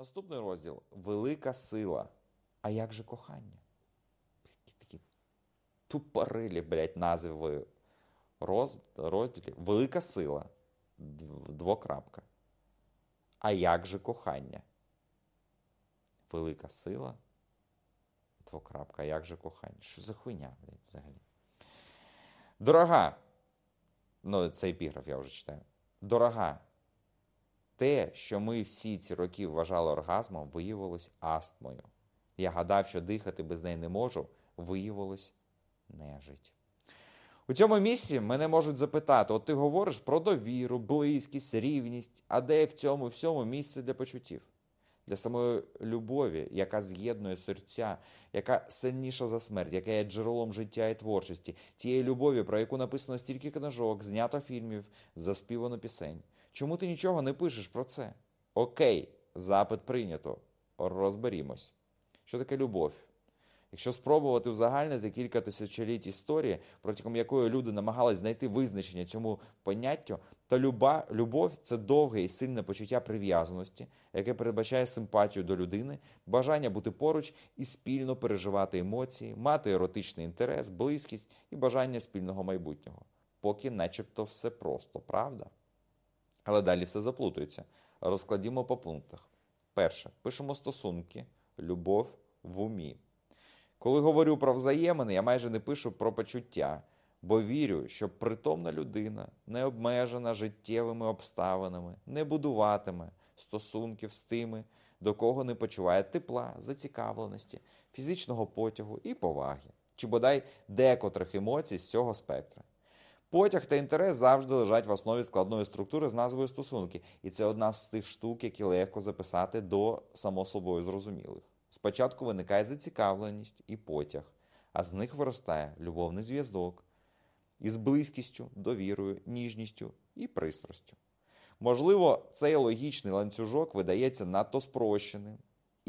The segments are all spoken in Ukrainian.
Наступний розділ велика сила. А як же кохання? Які такі тупорилі, блядь, назви роз, розділів. Велика сила. Двокрапка. А як же кохання? Велика сила. Двокрапка. А як же кохання? Що за хуйня, блядь, взагалі? Дорога. Ну, це епіграф, я вже читаю. Дорога. Те, що ми всі ці роки вважали оргазмом, виявилось астмою. Я гадав, що дихати без неї не можу, виявилось нежить. У цьому місці мене можуть запитати: от ти говориш про довіру, близькість, рівність, а де в цьому всьому місце для почуттів? Для самої любові, яка з'єднує серця, яка сильніша за смерть, яка є джерелом життя і творчості, тієї любові, про яку написано стільки книжок, знято фільмів, заспівано пісень. Чому ти нічого не пишеш про це? Окей, запит прийнято. Розберімось. Що таке любов? Якщо спробувати узагальнити кілька тисячоліть історії, протягом якої люди намагались знайти визначення цьому поняттю, то люба, любов це довге і сильне почуття прив'язаності, яке передбачає симпатію до людини, бажання бути поруч і спільно переживати емоції, мати еротичний інтерес, близькість і бажання спільного майбутнього. Поки начебто все просто, правда? Але далі все заплутується. Розкладімо по пунктах. Перше, пишемо стосунки, любов в умі. Коли говорю про взаємини, я майже не пишу про почуття, бо вірю, що притомна людина, не обмежена життєвими обставинами, не будуватиме стосунків з тими, до кого не почуває тепла, зацікавленості, фізичного потягу і поваги, чи бодай декотрих емоцій з цього спектра. Потяг та інтерес завжди лежать в основі складної структури з назвою стосунки, і це одна з тих штук, які легко записати до само собою зрозумілих. Спочатку виникає зацікавленість і потяг, а з них виростає любовний зв'язок із близькістю, довірою, ніжністю і пристрастю. Можливо, цей логічний ланцюжок видається надто спрощеним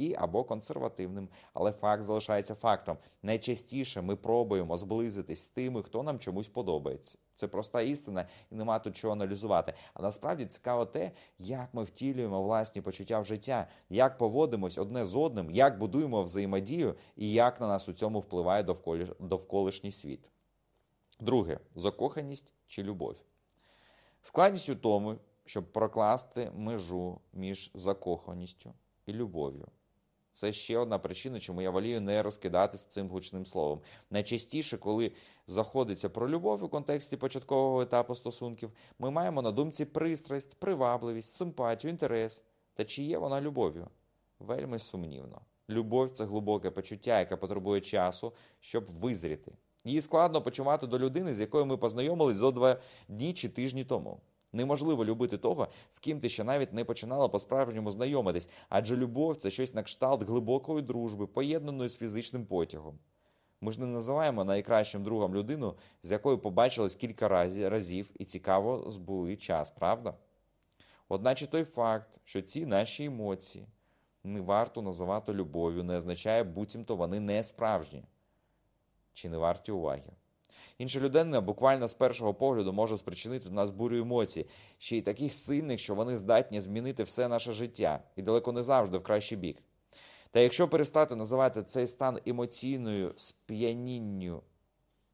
і або консервативним, але факт залишається фактом. Найчастіше ми пробуємо зблизитись з тими, хто нам чомусь подобається. Це проста істина, і нема тут чого аналізувати. А насправді цікаво те, як ми втілюємо власні почуття в життя, як поводимось одне з одним, як будуємо взаємодію і як на нас у цьому впливає довколишній світ. Друге закоханість чи любов. Складність у тому, щоб прокласти межу між закоханістю і любов'ю. Це ще одна причина, чому я волію не розкидатися цим гучним словом. Найчастіше, коли заходиться про любов у контексті початкового етапу стосунків, ми маємо на думці пристрасть, привабливість, симпатію, інтерес. Та чи є вона любов'ю? Вельми сумнівно. Любов це глибоке почуття, яке потребує часу, щоб визріти. Її складно почувати до людини, з якою ми познайомились зо два дні чи тижні тому. Неможливо любити того, з ким ти ще навіть не починала по-справжньому знайомитись, адже любов це щось на кшталт глибокої дружби, поєднаної з фізичним потягом. Ми ж не називаємо найкращим другом людину, з якою побачились кілька разі- разів і цікаво збули час, правда? Одначе той факт, що ці наші емоції не варто називати любов'ю, не означає, буцімто вони не справжні чи не варті уваги. Інша людина буквально з першого погляду може спричинити в нас бурю емоцій, ще й таких сильних, що вони здатні змінити все наше життя, і далеко не завжди в кращий бік. Та якщо перестати називати цей стан емоційною сп'янінню,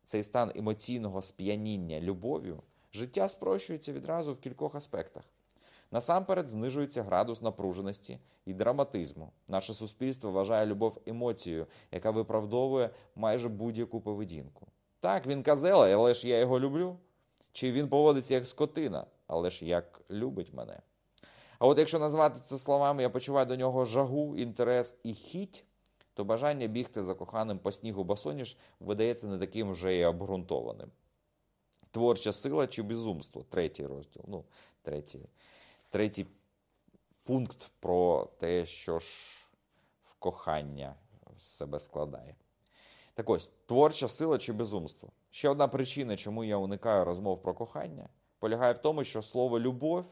цей стан емоційного сп'яніння любов'ю, життя спрощується відразу в кількох аспектах. Насамперед знижується градус напруженості і драматизму. Наше суспільство вважає любов емоцією, яка виправдовує майже будь-яку поведінку. Так, він казела, але ж я його люблю. Чи він поводиться як скотина, але ж як любить мене. А от якщо назвати це словами, я почуваю до нього жагу, інтерес і хіть, то бажання бігти за коханим по снігу босоніж видається не таким вже і обґрунтованим. Творча сила чи безумство третій розділ. Ну, третій, третій пункт про те, що ж в кохання себе складає. Так ось, творча сила чи безумство. Ще одна причина, чому я уникаю розмов про кохання, полягає в тому, що слово любов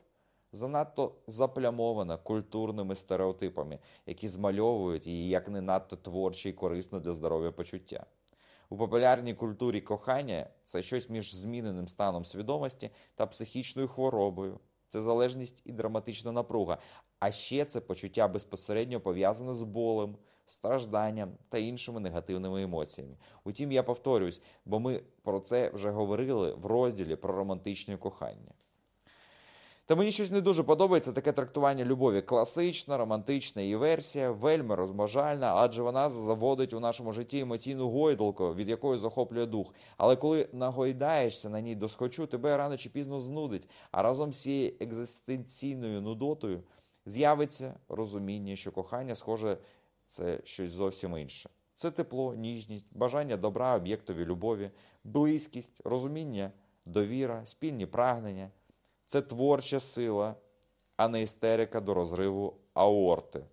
занадто заплямоване культурними стереотипами, які змальовують її як не надто творче і корисно для здоров'я почуття. У популярній культурі кохання це щось між зміненим станом свідомості та психічною хворобою. Це залежність і драматична напруга. А ще це почуття безпосередньо пов'язане з болем, стражданням та іншими негативними емоціями. Утім, я повторюсь, бо ми про це вже говорили в розділі про романтичне кохання. Та мені щось не дуже подобається таке трактування любові. Класична, романтична її версія, вельми розможальна, адже вона заводить у нашому житті емоційну гойдалку, від якої захоплює дух. Але коли нагойдаєшся на ній досхочу, тебе рано чи пізно знудить, а разом з цією екзистенційною нудотою з'явиться розуміння, що кохання, схоже, це щось зовсім інше. Це тепло, ніжність, бажання добра об'єктові любові, близькість, розуміння, довіра, спільні прагнення. Це творча сила, а не істерика до розриву аорти.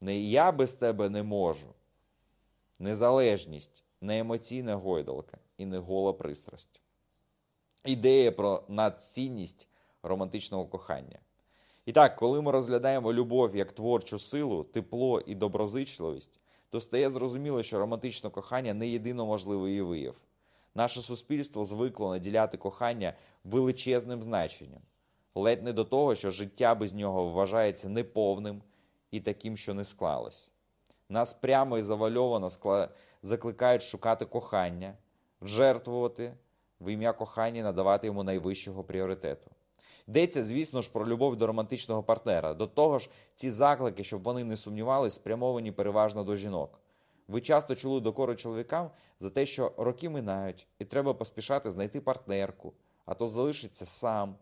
Не я без тебе не можу. Незалежність, не емоційна гойдалка і не гола пристрасть. Ідея про надцінність романтичного кохання. І так, коли ми розглядаємо любов як творчу силу, тепло і доброзичливість, то стає зрозуміло, що романтичне кохання не єдино можливий її вияв. Наше суспільство звикло наділяти кохання величезним значенням, ледь не до того, що життя без нього вважається неповним і таким, що не склалось. Нас прямо і завальовано скла... закликають шукати кохання, жертвувати в ім'я кохання, надавати йому найвищого пріоритету. Йдеться, звісно ж, про любов до романтичного партнера. До того ж, ці заклики, щоб вони не сумнівались, спрямовані переважно до жінок. Ви часто чули докори чоловікам за те, що роки минають, і треба поспішати знайти партнерку, а то залишиться сам,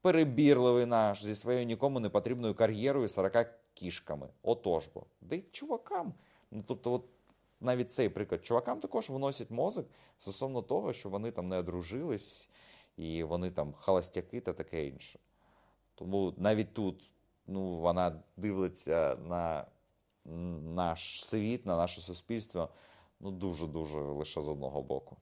перебірливий наш зі своєю нікому не потрібною кар'єрою 40 кішками. Отож бо. Да й чувакам. Ну, тобто, от навіть цей приклад, чувакам також виносять мозок стосовно того, що вони там не одружились, і вони там холостяки та таке інше. Тому навіть тут ну, вона дивиться на наш світ, на наше суспільство ну, дуже-дуже лише з одного боку.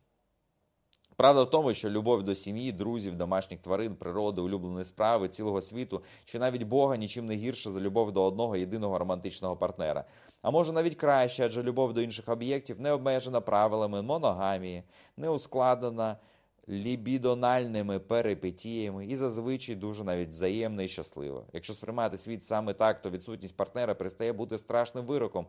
Правда в тому, що любов до сім'ї, друзів, домашніх тварин, природи, улюбленої справи, цілого світу, чи навіть Бога нічим не гірше за любов до одного єдиного романтичного партнера. А може навіть краще, адже любов до інших об'єктів не обмежена правилами моногамії, не ускладнена лібідональними перипетіями і зазвичай дуже навіть взаємна і щаслива. Якщо сприймати світ саме так, то відсутність партнера перестає бути страшним вироком.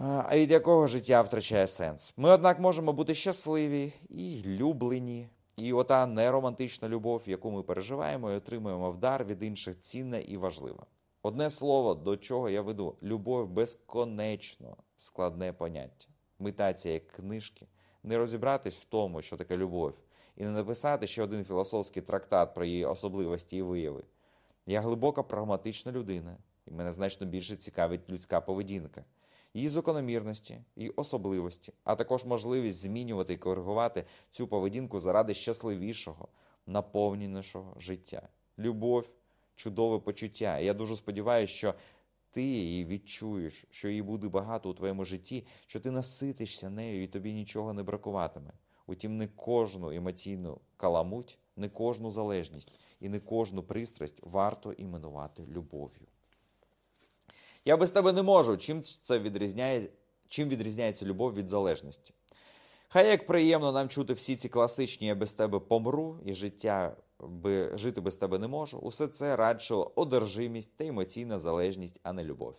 А від якого життя втрачає сенс. Ми, однак, можемо бути щасливі і люблені, і ота неромантична любов, яку ми переживаємо і отримуємо в дар від інших, цінна і важлива. Одне слово, до чого я веду: любов безконечно складне поняття. Мета як книжки не розібратись в тому, що таке любов, і не написати ще один філософський трактат про її особливості і вияви. Я глибока прагматична людина, і мене значно більше цікавить людська поведінка, її закономірності і особливості, а також можливість змінювати і коригувати цю поведінку заради щасливішого, наповненішого життя. Любов чудове почуття. І я дуже сподіваюся, що ти її відчуєш, що її буде багато у твоєму житті, що ти наситишся нею і тобі нічого не бракуватиме. Утім, не кожну емоційну каламуть, не кожну залежність і не кожну пристрасть варто іменувати любов'ю. Я без тебе не можу. Чим це відрізняє, чим відрізняється любов від залежності? Хай як приємно нам чути всі ці класичні я без тебе помру і життя би жити без тебе не можу, усе це радше одержимість та емоційна залежність, а не любов.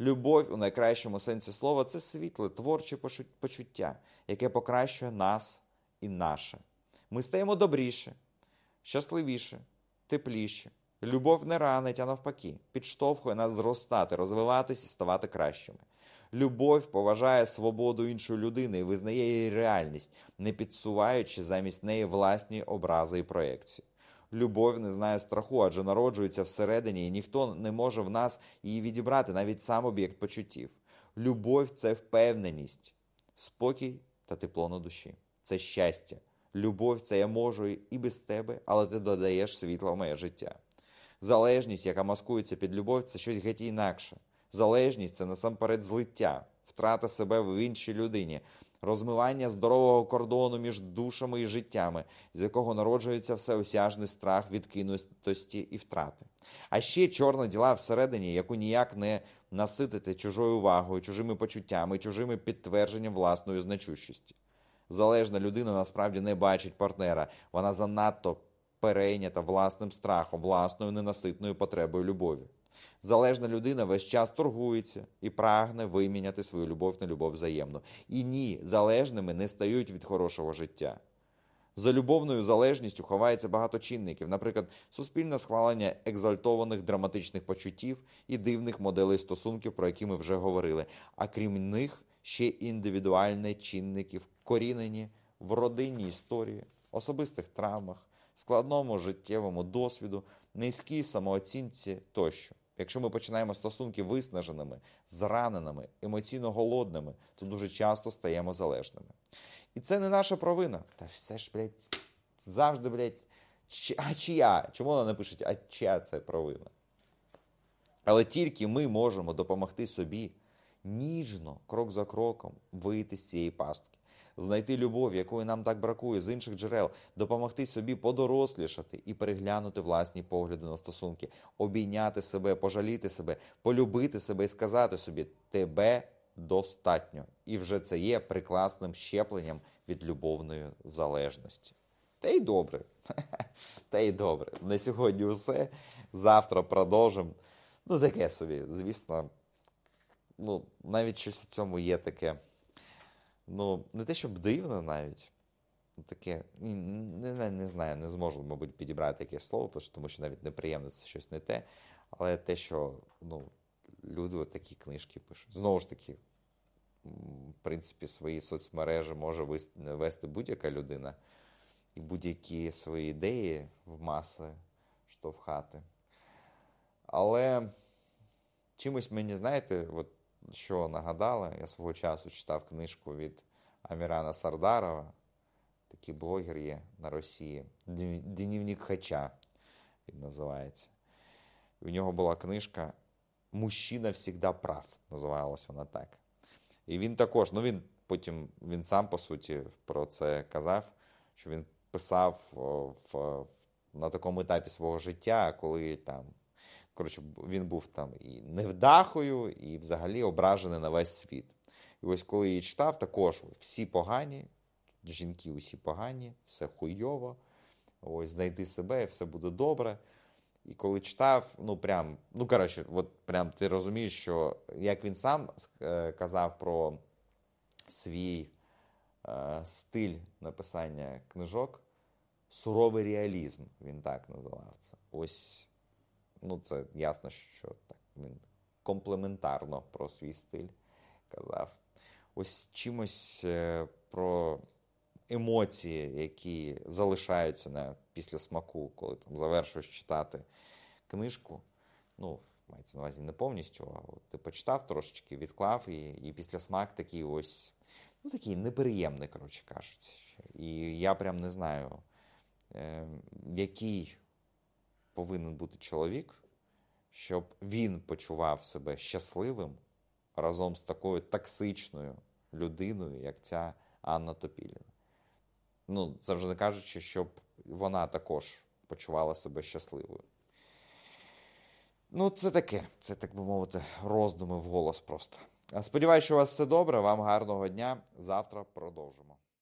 Любов у найкращому сенсі слова це світле, творче почуття, яке покращує нас і наше. Ми стаємо добріше, щасливіше, тепліше. Любов не ранить, а навпаки, підштовхує нас зростати, розвиватися і ставати кращими. Любов поважає свободу іншої людини і визнає її реальність, не підсуваючи замість неї власні образи і проекції. Любов не знає страху, адже народжується всередині, і ніхто не може в нас її відібрати, навіть сам об'єкт почуттів. Любов це впевненість, спокій та тепло на душі. Це щастя. Любов це я можу і без тебе, але ти додаєш світло в моє життя. Залежність, яка маскується під любов, це щось геть інакше. Залежність це насамперед злиття, втрата себе в іншій людині, розмивання здорового кордону між душами і життями, з якого народжується всеосяжний страх відкинутості і втрати. А ще чорна діла всередині, яку ніяк не наситити чужою увагою, чужими почуттями, чужими підтвердженням власної значущості. Залежна людина насправді не бачить партнера, вона занадто перейнята власним страхом, власною ненаситною потребою любові. Залежна людина весь час торгується і прагне виміняти свою любов на любов взаємну. І ні, залежними не стають від хорошого життя. За любовною залежністю ховається багато чинників, наприклад, суспільне схвалення екзальтованих драматичних почуттів і дивних моделей стосунків, про які ми вже говорили. А крім них, ще індивідуальні чинники, вкорінені в родинній історії, особистих травмах, складному життєвому досвіду, низькій самооцінці тощо. Якщо ми починаємо стосунки виснаженими, зраненими, емоційно голодними, то дуже часто стаємо залежними. І це не наша провина. Та все ж, блядь, завжди, блядь, чи- а чия? Чому вона не пише, а чия це провина? Але тільки ми можемо допомогти собі ніжно, крок за кроком, вийти з цієї пастки, знайти любов, якої нам так бракує з інших джерел, допомогти собі подорослішати і переглянути власні погляди на стосунки, обійняти себе, пожаліти себе, полюбити себе і сказати собі тебе достатньо. І вже це є прикласним щепленням від любовної залежності. Та й добре. Та й добре. На сьогодні все. Завтра продовжимо. Ну, таке собі, звісно. Ну, навіть щось у цьому є таке. Ну, не те, щоб дивно навіть. Таке, не, не, знаю, не зможу, мабуть, підібрати таке слово, тому що- навіть неприємно це щось не те. Але те, що ну, люди такі книжки пишуть. Знову ж таки, в принципі, свої соцмережі може вести будь-яка людина і будь-які свої ідеї в маси штовхати. Але чимось мені, знаєте, от що нагадало, я свого часу читав книжку від Амірана Сардарова, такий блогер є на Росії, «Днів- Дневник Хача він називається. У нього була книжка Мужчина завжди прав, називалась вона так. І він також, ну він потім він сам по суті про це казав, що він писав в, в- на такому етапі свого життя, коли там. Коротше, він був там і невдахою, і взагалі ображений на весь світ. І ось коли її читав, також всі погані, жінки усі погані, все хуйово. Ось знайди себе, і все буде добре. І коли читав, ну прям, ну коротше, от прям ти розумієш, що як він сам е, казав про свій е, стиль написання книжок, суровий реалізм, він так називав це. Ось, ну це ясно, що так він комплементарно про свій стиль казав. Ось чимось е, про емоції, які залишаються на після смаку, коли там завершуєш читати книжку. Ну, мається на увазі не повністю, а от ти почитав трошечки, відклав, і, і після смак такий ось, ну такий неприємний, коротше кажучи. І я прям не знаю, е, який повинен бути чоловік, щоб він почував себе щасливим разом з такою токсичною людиною, як ця Анна Топіліна. Ну, це вже не кажучи, щоб вона також почувала себе щасливою. Ну, це таке, це, так би мовити, роздуми в голос просто. Сподіваюся, що у вас все добре. Вам гарного дня. Завтра продовжимо.